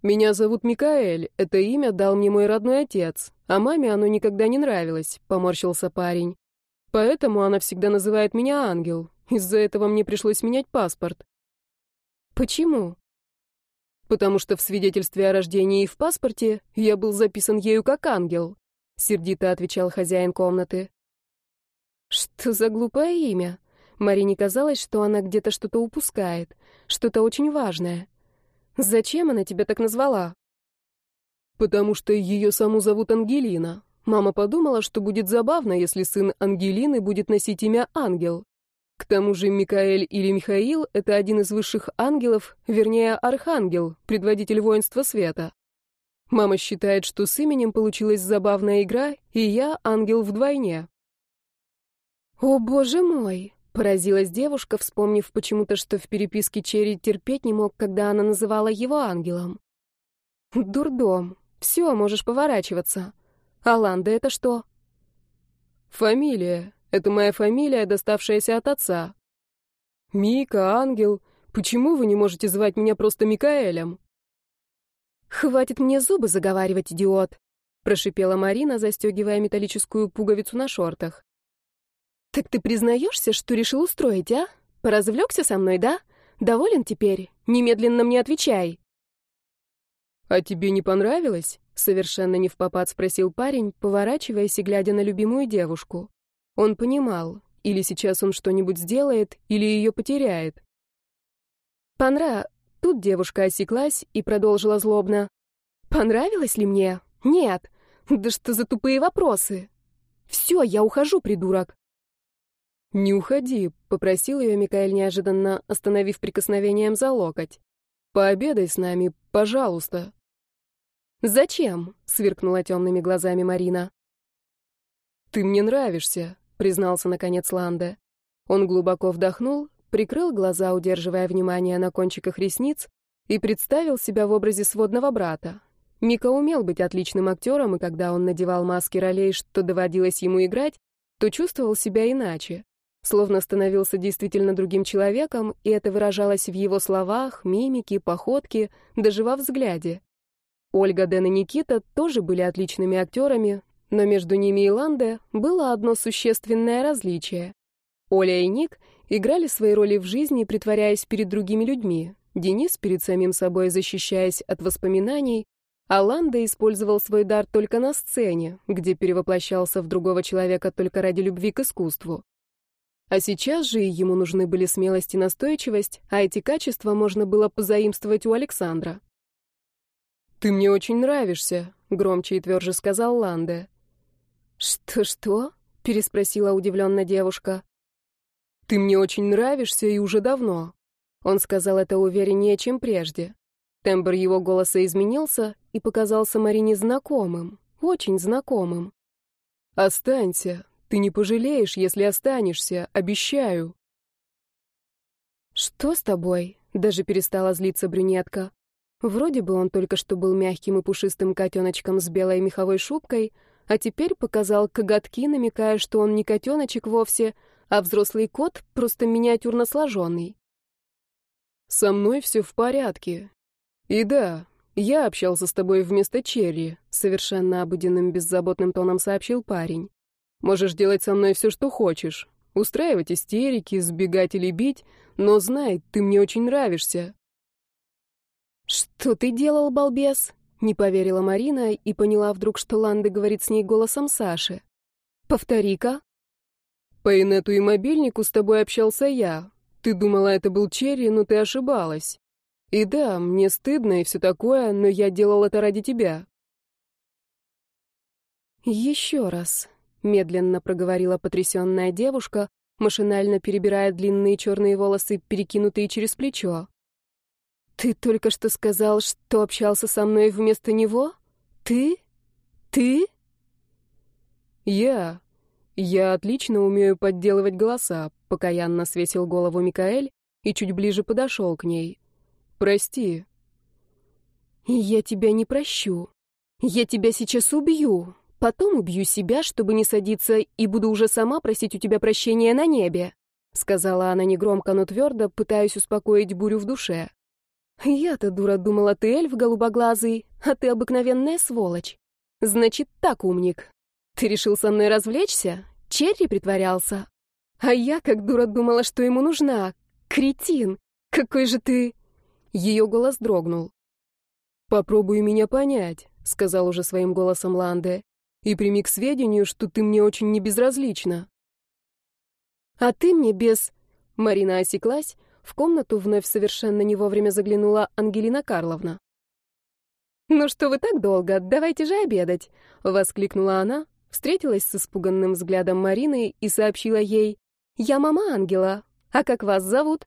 «Меня зовут Микаэль. Это имя дал мне мой родной отец, а маме оно никогда не нравилось», — поморщился парень. «Поэтому она всегда называет меня Ангел. Из-за этого мне пришлось менять паспорт». «Почему?» потому что в свидетельстве о рождении и в паспорте я был записан ею как ангел», — сердито отвечал хозяин комнаты. «Что за глупое имя?» Марине казалось, что она где-то что-то упускает, что-то очень важное. «Зачем она тебя так назвала?» «Потому что ее саму зовут Ангелина. Мама подумала, что будет забавно, если сын Ангелины будет носить имя Ангел. К тому же Микаэль или Михаил — это один из высших ангелов, вернее, архангел, предводитель воинства света. Мама считает, что с именем получилась забавная игра, и я ангел вдвойне. «О, боже мой!» — поразилась девушка, вспомнив почему-то, что в переписке Черри терпеть не мог, когда она называла его ангелом. «Дурдом. Все, можешь поворачиваться. Аланда — это что?» «Фамилия», это моя фамилия, доставшаяся от отца. Мика, ангел, почему вы не можете звать меня просто Микаэлем? Хватит мне зубы заговаривать, идиот, прошипела Марина, застегивая металлическую пуговицу на шортах. Так ты признаешься, что решил устроить, а? Поразвлекся со мной, да? Доволен теперь? Немедленно мне отвечай. А тебе не понравилось? Совершенно не в попад спросил парень, поворачиваясь и глядя на любимую девушку. Он понимал, или сейчас он что-нибудь сделает, или ее потеряет. Понра... Тут девушка осеклась и продолжила злобно. Понравилось ли мне? Нет. Да что за тупые вопросы? Все, я ухожу, придурок. «Не уходи», — попросил ее Микаэль неожиданно, остановив прикосновением за локоть. «Пообедай с нами, пожалуйста». «Зачем?» — сверкнула темными глазами Марина. «Ты мне нравишься», — признался наконец Ланде. Он глубоко вдохнул, прикрыл глаза, удерживая внимание на кончиках ресниц, и представил себя в образе сводного брата. Мика умел быть отличным актером, и когда он надевал маски ролей, что доводилось ему играть, то чувствовал себя иначе, словно становился действительно другим человеком, и это выражалось в его словах, мимике, походке, даже во взгляде. Ольга, Дэн и Никита тоже были отличными актерами, но между ними и Ланде было одно существенное различие. Оля и Ник играли свои роли в жизни, притворяясь перед другими людьми. Денис перед самим собой защищаясь от воспоминаний, а Ланда использовал свой дар только на сцене, где перевоплощался в другого человека только ради любви к искусству. А сейчас же ему нужны были смелость и настойчивость, а эти качества можно было позаимствовать у Александра. «Ты мне очень нравишься», — громче и тверже сказал Ланде. «Что-что?» — переспросила удивленно девушка. «Ты мне очень нравишься и уже давно». Он сказал это увереннее, чем прежде. Тембр его голоса изменился и показался Марине знакомым, очень знакомым. «Останься. Ты не пожалеешь, если останешься, обещаю». «Что с тобой?» — даже перестала злиться брюнетка. Вроде бы он только что был мягким и пушистым котеночком с белой меховой шубкой, а теперь показал коготки, намекая, что он не котеночек вовсе, а взрослый кот, просто миниатюрно сложенный. «Со мной все в порядке. И да, я общался с тобой вместо Черри», — совершенно обыденным беззаботным тоном сообщил парень. «Можешь делать со мной все, что хочешь. Устраивать истерики, сбегать или бить, но знай, ты мне очень нравишься». «Что ты делал, балбес?» — не поверила Марина и поняла вдруг, что Ланда говорит с ней голосом Саши. «Повтори-ка». «По инету и мобильнику с тобой общался я. Ты думала, это был Черри, но ты ошибалась. И да, мне стыдно и все такое, но я делал это ради тебя». «Еще раз», — медленно проговорила потрясенная девушка, машинально перебирая длинные черные волосы, перекинутые через плечо. «Ты только что сказал, что общался со мной вместо него? Ты? Ты?» «Я. Я отлично умею подделывать голоса», — покаянно свесил голову Микаэль и чуть ближе подошел к ней. «Прости». «Я тебя не прощу. Я тебя сейчас убью. Потом убью себя, чтобы не садиться, и буду уже сама просить у тебя прощения на небе», — сказала она негромко, но твердо, пытаясь успокоить бурю в душе. Я-то, дура, думала, ты эльф голубоглазый, а ты обыкновенная сволочь. Значит, так, умник. Ты решил со мной развлечься? Черри притворялся. А я, как дура, думала, что ему нужна. Кретин. Какой же ты... Ее голос дрогнул. «Попробуй меня понять», — сказал уже своим голосом Ланде, «и прими к сведению, что ты мне очень небезразлична». «А ты мне без...» Марина осеклась, в комнату вновь совершенно не вовремя заглянула Ангелина Карловна. «Ну что вы так долго? Давайте же обедать!» — воскликнула она, встретилась с испуганным взглядом Марины и сообщила ей, «Я мама Ангела. А как вас зовут?»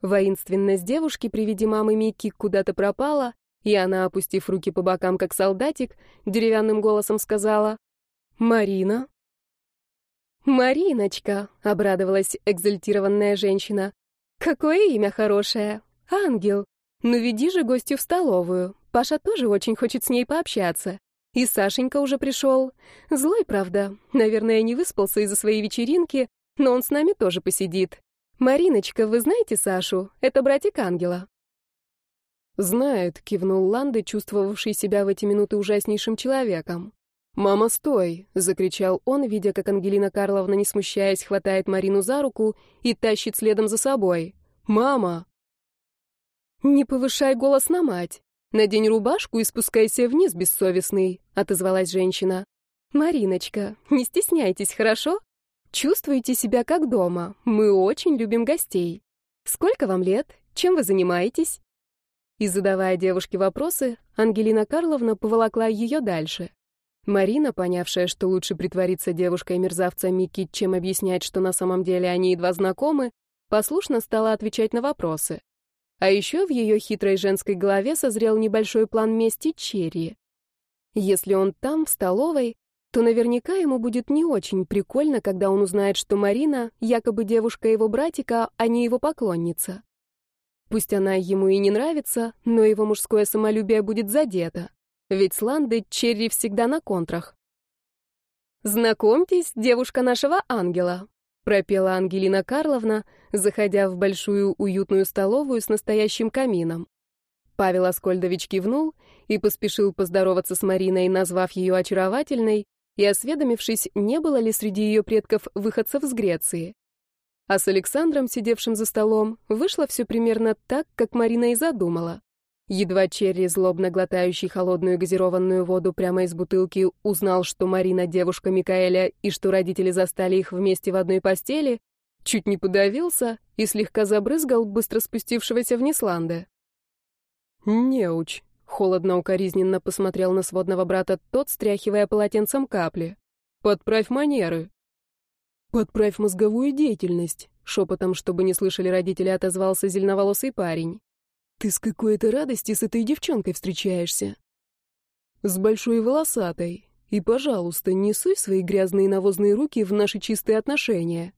Воинственность девушки при виде мамы Микки куда-то пропала, и она, опустив руки по бокам, как солдатик, деревянным голосом сказала, «Марина». «Мариночка», — обрадовалась экзальтированная женщина, Какое имя хорошее. Ангел. Ну веди же гостю в столовую. Паша тоже очень хочет с ней пообщаться. И Сашенька уже пришел. Злой, правда. Наверное, не выспался из-за своей вечеринки, но он с нами тоже посидит. Мариночка, вы знаете Сашу? Это братик Ангела. «Знает», — кивнул Ланды, чувствовавший себя в эти минуты ужаснейшим человеком. «Мама, стой!» — закричал он, видя, как Ангелина Карловна, не смущаясь, хватает Марину за руку и тащит следом за собой. «Мама!» «Не повышай голос на мать! Надень рубашку и спускайся вниз, бессовестный!» — отозвалась женщина. «Мариночка, не стесняйтесь, хорошо? Чувствуйте себя как дома. Мы очень любим гостей. Сколько вам лет? Чем вы занимаетесь?» И задавая девушке вопросы, Ангелина Карловна поволокла ее дальше. Марина, понявшая, что лучше притвориться девушкой-мерзавца Микки, чем объяснять, что на самом деле они едва знакомы, послушно стала отвечать на вопросы. А еще в ее хитрой женской голове созрел небольшой план мести Черри. Если он там, в столовой, то наверняка ему будет не очень прикольно, когда он узнает, что Марина якобы девушка его братика, а не его поклонница. Пусть она ему и не нравится, но его мужское самолюбие будет задето. Ведь с Ландой Черри всегда на контрах. «Знакомьтесь, девушка нашего ангела», — пропела Ангелина Карловна, заходя в большую уютную столовую с настоящим камином. Павел Аскольдович кивнул и поспешил поздороваться с Мариной, назвав ее очаровательной и осведомившись, не было ли среди ее предков выходцев с Греции. А с Александром, сидевшим за столом, вышло все примерно так, как Марина и задумала. Едва Черри, злобно глотающий холодную газированную воду прямо из бутылки, узнал, что Марина девушка Микаэля и что родители застали их вместе в одной постели, чуть не подавился и слегка забрызгал быстро спустившегося вниз Ланда. «Неуч», — холодно-укоризненно посмотрел на сводного брата тот, стряхивая полотенцем капли. «Подправь манеры». «Подправь мозговую деятельность», — шепотом, чтобы не слышали родители, отозвался зеленоволосый парень. Ты с какой-то радости с этой девчонкой встречаешься. С большой волосатой. И, пожалуйста, не суй свои грязные навозные руки в наши чистые отношения.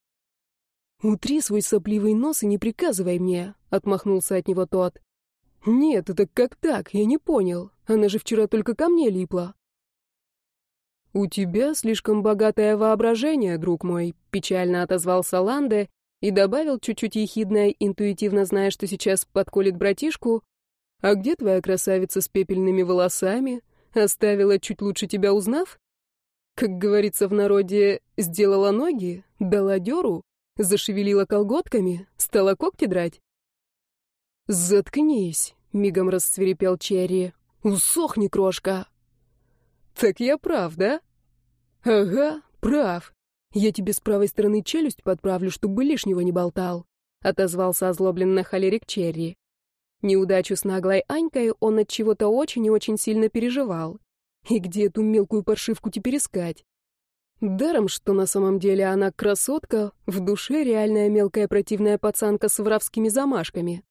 «Утри свой сопливый нос и не приказывай мне», — отмахнулся от него тот. «Нет, это как так? Я не понял. Она же вчера только ко мне липла». «У тебя слишком богатое воображение, друг мой», — печально отозвался Ланде и добавил чуть-чуть ехидно, интуитивно зная, что сейчас подколет братишку. «А где твоя красавица с пепельными волосами? Оставила чуть лучше тебя узнав? Как говорится в народе, сделала ноги, дала дёру, зашевелила колготками, стала когти драть?» «Заткнись», — мигом расцвирепел Черри. «Усохни, крошка!» «Так я прав, да?» «Ага, прав. Я тебе с правой стороны челюсть подправлю, чтобы лишнего не болтал», — отозвался озлобленно холерик Черри. Неудачу с наглой Анькой он от чего-то очень и очень сильно переживал. И где эту мелкую паршивку теперь искать? Даром, что на самом деле она красотка, в душе реальная мелкая противная пацанка с воровскими замашками.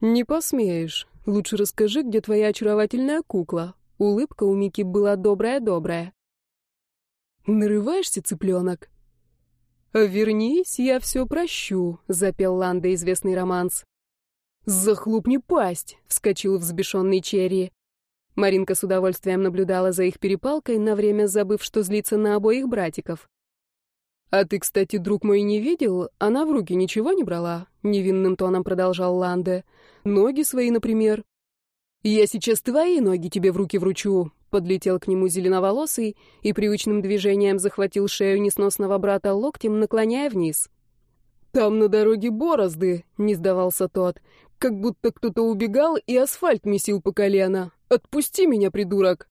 «Не посмеешь. Лучше расскажи, где твоя очаровательная кукла». Улыбка у Мики была добрая-добрая. «Нарываешься, цыпленок?» «Вернись, я все прощу», — запел Ланда известный романс. «Захлопни пасть!» — вскочил взбешенный Черри. Маринка с удовольствием наблюдала за их перепалкой, на время забыв, что злится на обоих братиков. «А ты, кстати, друг мой, не видел? Она в руки ничего не брала?» — невинным тоном продолжал Ланде. «Ноги свои, например». «Я сейчас твои ноги тебе в руки вручу», — подлетел к нему зеленоволосый и привычным движением захватил шею несносного брата локтем, наклоняя вниз. «Там на дороге борозды», — не сдавался тот, — «как будто кто-то убегал и асфальт месил по колено. Отпусти меня, придурок!»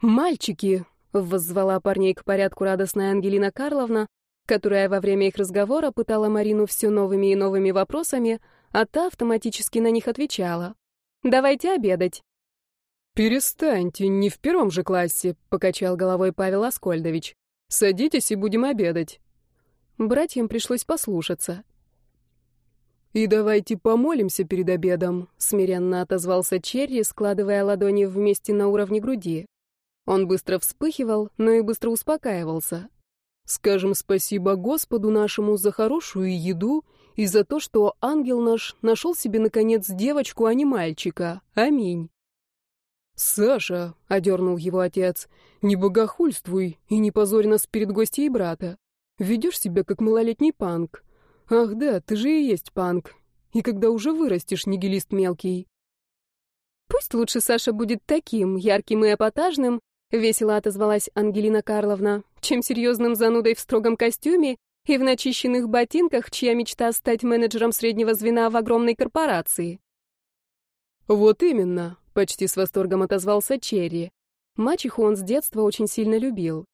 «Мальчики!» — воззвала парней к порядку радостная Ангелина Карловна, которая во время их разговора пытала Марину все новыми и новыми вопросами, а та автоматически на них отвечала. «Давайте обедать». «Перестаньте, не в первом же классе», — покачал головой Павел Аскольдович. «Садитесь и будем обедать». Братьям пришлось послушаться. «И давайте помолимся перед обедом», — смиренно отозвался Черри, складывая ладони вместе на уровне груди. Он быстро вспыхивал, но и быстро успокаивался. «Скажем спасибо Господу нашему за хорошую еду и за то, что ангел наш нашел себе, наконец, девочку, а не мальчика. Аминь». «Саша», — одернул его отец, — «не богохульствуй и не позорь нас перед гостьей брата. Ведешь себя как малолетний панк. Ах да, ты же и есть панк. И когда уже вырастешь, нигилист мелкий. Пусть лучше Саша будет таким, ярким и эпатажным, весело отозвалась Ангелина Карловна, чем серьезным занудой в строгом костюме и в начищенных ботинках, чья мечта стать менеджером среднего звена в огромной корпорации. Вот именно, почти с восторгом отозвался Черри. Мачеху он с детства очень сильно любил.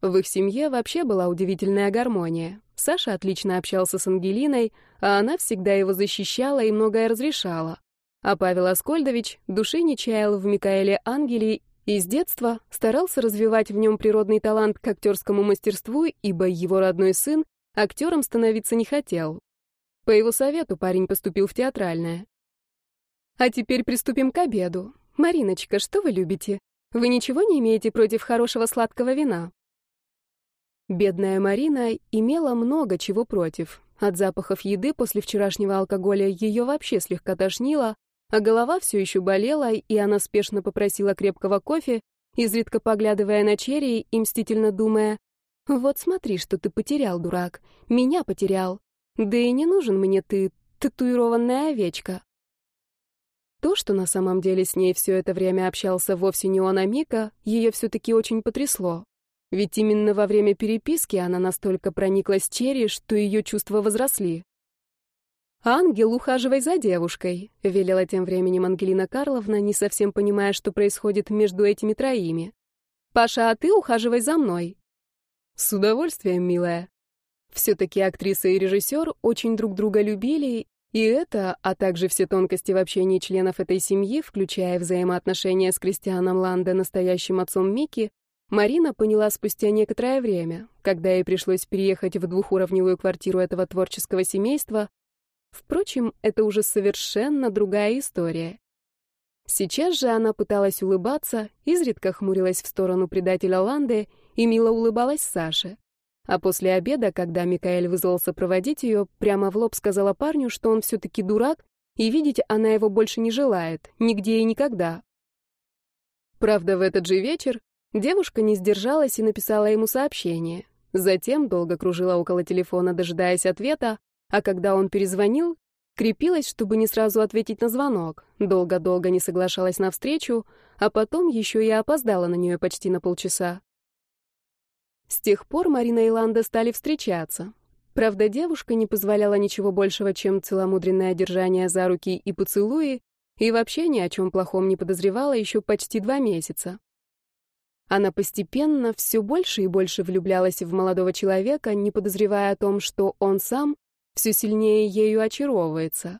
В их семье вообще была удивительная гармония. Саша отлично общался с Ангелиной, а она всегда его защищала и многое разрешала. А Павел Аскольдович души не чаял в Микаэле Ангели и с детства старался развивать в нем природный талант к актерскому мастерству, ибо его родной сын актером становиться не хотел. По его совету парень поступил в театральное. А теперь приступим к обеду. Мариночка, что вы любите? Вы ничего не имеете против хорошего сладкого вина? Бедная Марина имела много чего против. От запахов еды после вчерашнего алкоголя ее вообще слегка тошнило, а голова все еще болела, и она спешно попросила крепкого кофе, изредка поглядывая на Черри и мстительно думая, «Вот смотри, что ты потерял, дурак, меня потерял. Да и не нужен мне ты, татуированная овечка». То, что на самом деле с ней все это время общался вовсе не он, а Мика, ее все-таки очень потрясло. Ведь именно во время переписки она настолько прониклась Черри, что ее чувства возросли. «Ангел, ухаживай за девушкой», — велела тем временем Ангелина Карловна, не совсем понимая, что происходит между этими троими. «Паша, а ты ухаживай за мной». «С удовольствием, милая». Все-таки актриса и режиссер очень друг друга любили, и это, а также все тонкости в общении членов этой семьи, включая взаимоотношения с Кристианом Ланде, настоящим отцом Мики, Марина поняла спустя некоторое время, когда ей пришлось переехать в двухуровневую квартиру этого творческого семейства. Впрочем, это уже совершенно другая история. Сейчас же она пыталась улыбаться, изредка хмурилась в сторону предателя Ланды и мило улыбалась Саше. А после обеда, когда Микаэль вызвался проводить ее, прямо в лоб сказала парню, что он все-таки дурак, и видеть она его больше не желает, нигде и никогда. Правда, в этот же вечер девушка не сдержалась и написала ему сообщение. Затем долго кружила около телефона, дожидаясь ответа, а когда он перезвонил, крепилась, чтобы не сразу ответить на звонок, долго-долго не соглашалась на встречу, а потом еще и опоздала на нее почти на полчаса. С тех пор Марина и Ланда стали встречаться. Правда, девушка не позволяла ничего большего, чем целомудренное держание за руки и поцелуи, и вообще ни о чем плохом не подозревала еще почти два месяца. Она постепенно все больше и больше влюблялась в молодого человека, не подозревая о том, что он сам все сильнее ею очаровывается.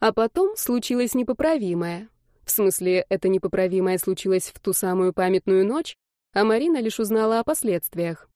А потом случилось непоправимое. В смысле, это непоправимое случилось в ту самую памятную ночь, а Марина лишь узнала о последствиях.